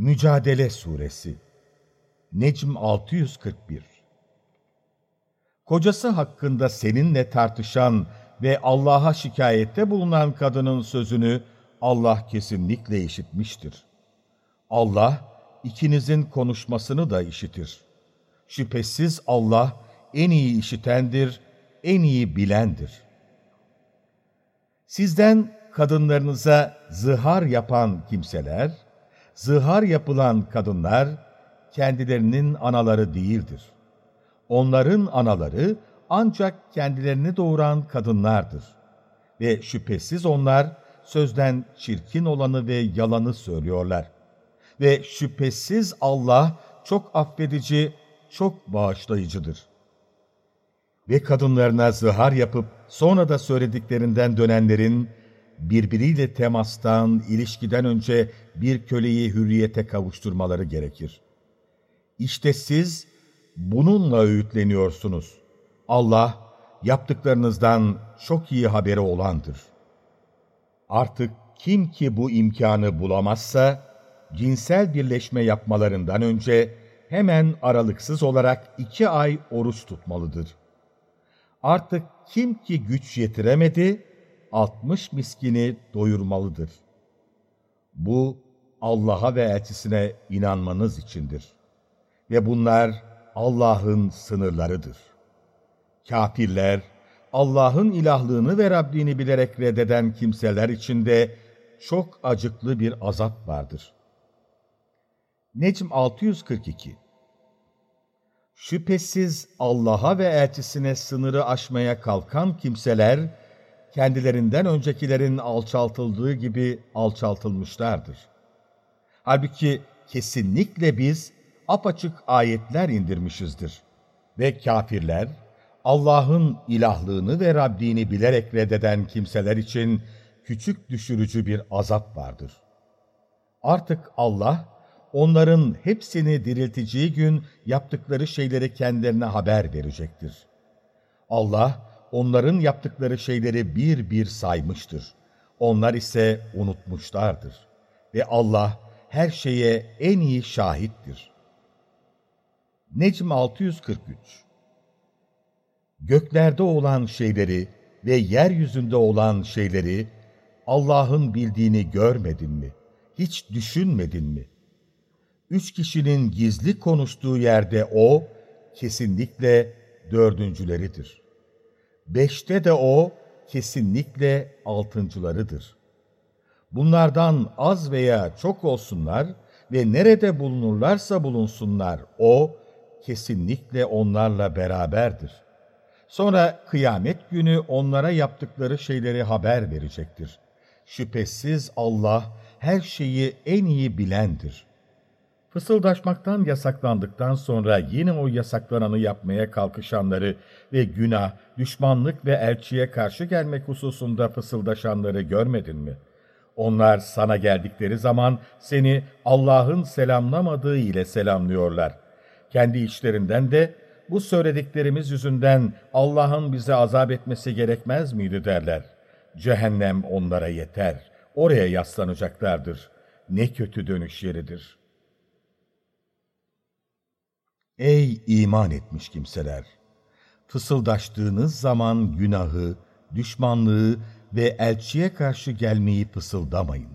Mücadele Suresi Necm 641 Kocası hakkında seninle tartışan ve Allah'a şikayette bulunan kadının sözünü Allah kesinlikle işitmiştir. Allah ikinizin konuşmasını da işitir. Şüphesiz Allah en iyi işitendir, en iyi bilendir. Sizden kadınlarınıza zihar yapan kimseler, zihar yapılan kadınlar kendilerinin anaları değildir. Onların anaları ancak kendilerini doğuran kadınlardır. Ve şüphesiz onlar sözden çirkin olanı ve yalanı söylüyorlar. Ve şüphesiz Allah çok affedici, çok bağışlayıcıdır. Ve kadınlarına zihar yapıp sonra da söylediklerinden dönenlerin birbiriyle temastan, ilişkiden önce bir köleyi hürriyete kavuşturmaları gerekir. İşte siz bununla öğütleniyorsunuz. Allah yaptıklarınızdan çok iyi haberi olandır. Artık kim ki bu imkanı bulamazsa, cinsel birleşme yapmalarından önce hemen aralıksız olarak iki ay oruç tutmalıdır. Artık kim ki güç yetiremedi, 60 miskini doyurmalıdır. Bu Allah'a ve elçisine inanmanız içindir. Ve bunlar Allah'ın sınırlarıdır. Kafirler, Allah'ın ilahlığını ve Rabbini bilerek reddeden kimseler içinde çok acıklı bir azap vardır. Necm 642 Şüphesiz Allah'a ve elçisine sınırı aşmaya kalkan kimseler, kendilerinden öncekilerin alçaltıldığı gibi alçaltılmışlardır. Halbuki kesinlikle biz apaçık ayetler indirmişizdir. Ve kafirler, Allah'ın ilahlığını ve Rabbini bilerek reddeden kimseler için küçük düşürücü bir azap vardır. Artık Allah, onların hepsini dirilteceği gün yaptıkları şeyleri kendilerine haber verecektir. Allah, onların yaptıkları şeyleri bir bir saymıştır. Onlar ise unutmuşlardır. Ve Allah her şeye en iyi şahittir. Necm 643 Göklerde olan şeyleri ve yeryüzünde olan şeyleri Allah'ın bildiğini görmedin mi? Hiç düşünmedin mi? Üç kişinin gizli konuştuğu yerde O, kesinlikle dördüncüleridir. Beşte de O, kesinlikle altıncılarıdır. Bunlardan az veya çok olsunlar ve nerede bulunurlarsa bulunsunlar O, kesinlikle onlarla beraberdir. Sonra kıyamet günü onlara yaptıkları şeyleri haber verecektir. Şüphesiz Allah her şeyi en iyi bilendir. Fısıldaşmaktan yasaklandıktan sonra yine o yasaklananı yapmaya kalkışanları ve günah, düşmanlık ve elçiye karşı gelmek hususunda fısıldaşanları görmedin mi? Onlar sana geldikleri zaman seni Allah'ın selamlamadığı ile selamlıyorlar. Kendi içlerinden de bu söylediklerimiz yüzünden Allah'ın bize azap etmesi gerekmez miydi derler. Cehennem onlara yeter. Oraya yaslanacaklardır. Ne kötü dönüş yeridir. Ey iman etmiş kimseler! Fısıldaştığınız zaman günahı, düşmanlığı ve elçiye karşı gelmeyi fısıldamayın.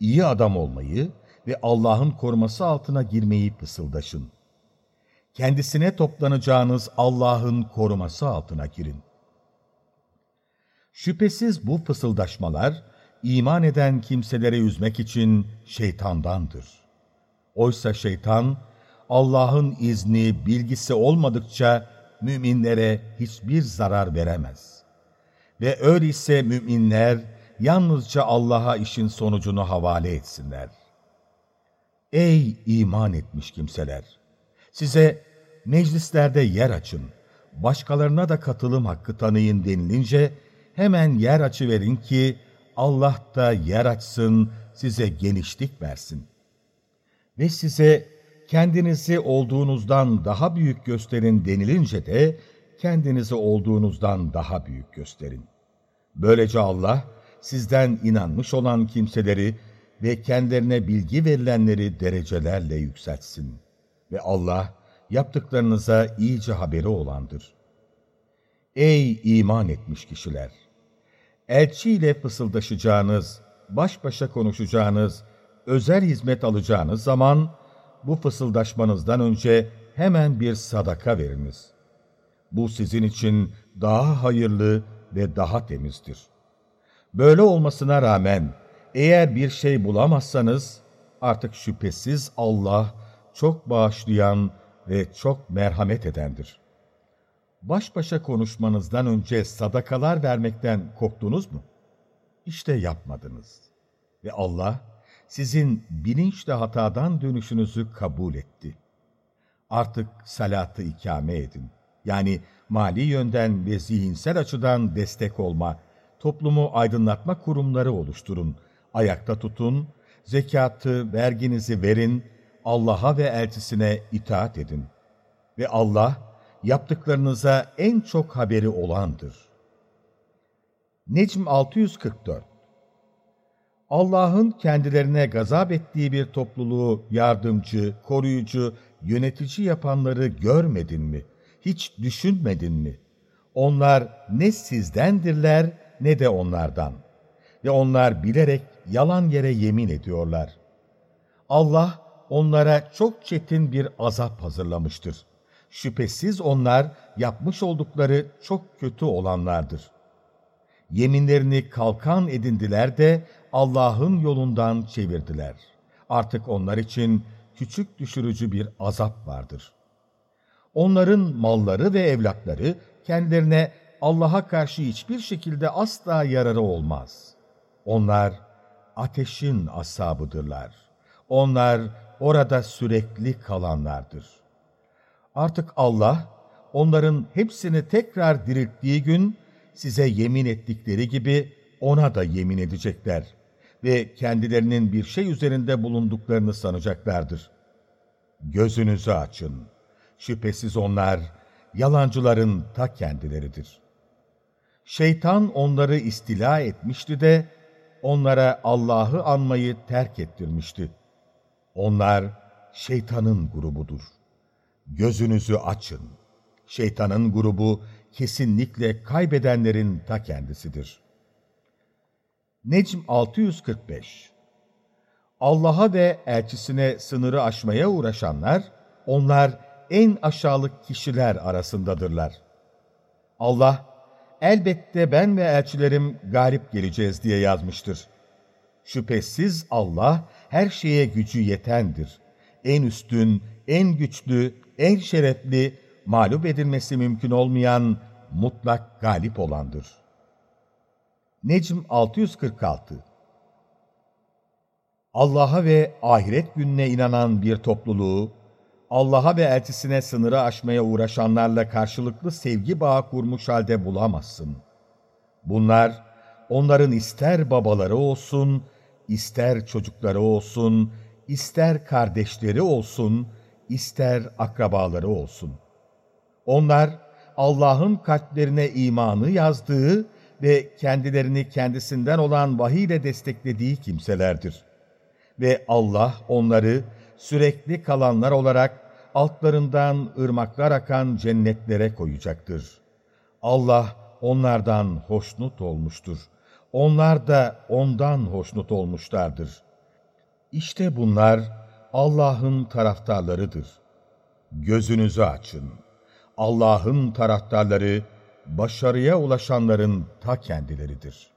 İyi adam olmayı ve Allah'ın koruması altına girmeyi fısıldaşın kendisine toplanacağınız Allah'ın koruması altına girin. Şüphesiz bu fısıldaşmalar, iman eden kimseleri üzmek için şeytandandır. Oysa şeytan, Allah'ın izni, bilgisi olmadıkça müminlere hiçbir zarar veremez. Ve öyleyse müminler yalnızca Allah'a işin sonucunu havale etsinler. Ey iman etmiş kimseler! Size meclislerde yer açın, başkalarına da katılım hakkı tanıyın denilince hemen yer açıverin ki Allah da yer açsın, size genişlik versin. Ve size kendinizi olduğunuzdan daha büyük gösterin denilince de kendinizi olduğunuzdan daha büyük gösterin. Böylece Allah sizden inanmış olan kimseleri ve kendilerine bilgi verilenleri derecelerle yükseltsin. Ve Allah yaptıklarınıza iyice haberi olandır. Ey iman etmiş kişiler! Elçiyle fısıldaşacağınız, baş başa konuşacağınız, özel hizmet alacağınız zaman bu fısıldaşmanızdan önce hemen bir sadaka veriniz. Bu sizin için daha hayırlı ve daha temizdir. Böyle olmasına rağmen eğer bir şey bulamazsanız artık şüphesiz Allah çok bağışlayan ve çok merhamet edendir. Baş başa konuşmanızdan önce sadakalar vermekten korktunuz mu? İşte yapmadınız. Ve Allah sizin bilinçle hatadan dönüşünüzü kabul etti. Artık salatı ikame edin. Yani mali yönden ve zihinsel açıdan destek olma, toplumu aydınlatma kurumları oluşturun, ayakta tutun, zekatı, verginizi verin, Allah'a ve elçisine itaat edin. Ve Allah, yaptıklarınıza en çok haberi olandır. Necm 644 Allah'ın kendilerine gazap ettiği bir topluluğu yardımcı, koruyucu, yönetici yapanları görmedin mi? Hiç düşünmedin mi? Onlar ne sizdendirler ne de onlardan. Ve onlar bilerek yalan yere yemin ediyorlar. Allah onlara çok çetin bir azap hazırlamıştır. Şüphesiz onlar yapmış oldukları çok kötü olanlardır. Yeminlerini kalkan edindiler de Allah'ın yolundan çevirdiler. Artık onlar için küçük düşürücü bir azap vardır. Onların malları ve evlatları kendilerine Allah'a karşı hiçbir şekilde asla yararı olmaz. Onlar ateşin asabıdırlar. Onlar orada sürekli kalanlardır. Artık Allah onların hepsini tekrar dirilttiği gün size yemin ettikleri gibi ona da yemin edecekler ve kendilerinin bir şey üzerinde bulunduklarını sanacaklardır. Gözünüzü açın. Şüphesiz onlar yalancıların ta kendileridir. Şeytan onları istila etmişti de onlara Allah'ı anmayı terk ettirmişti. Onlar şeytanın grubudur. Gözünüzü açın. Şeytanın grubu kesinlikle kaybedenlerin ta kendisidir. Necm 645 Allah'a ve elçisine sınırı aşmaya uğraşanlar, onlar en aşağılık kişiler arasındadırlar. Allah, elbette ben ve elçilerim galip geleceğiz diye yazmıştır. Şüphesiz Allah her şeye gücü yetendir. En üstün, en güçlü, en şerefli, mağlup edilmesi mümkün olmayan, mutlak galip olandır. Necm 646 Allah'a ve ahiret gününe inanan bir topluluğu, Allah'a ve elçisine sınırı aşmaya uğraşanlarla karşılıklı sevgi bağı kurmuş halde bulamazsın. Bunlar, onların ister babaları olsun, ister çocukları olsun, ister kardeşleri olsun, ister akrabaları olsun. Onlar, Allah'ın kalplerine imanı yazdığı ve kendilerini kendisinden olan vahiy ile desteklediği kimselerdir. Ve Allah onları sürekli kalanlar olarak altlarından ırmaklar akan cennetlere koyacaktır. Allah onlardan hoşnut olmuştur. Onlar da ondan hoşnut olmuşlardır. İşte bunlar Allah'ın taraftarlarıdır. Gözünüzü açın. Allah'ın taraftarları, başarıya ulaşanların ta kendileridir.''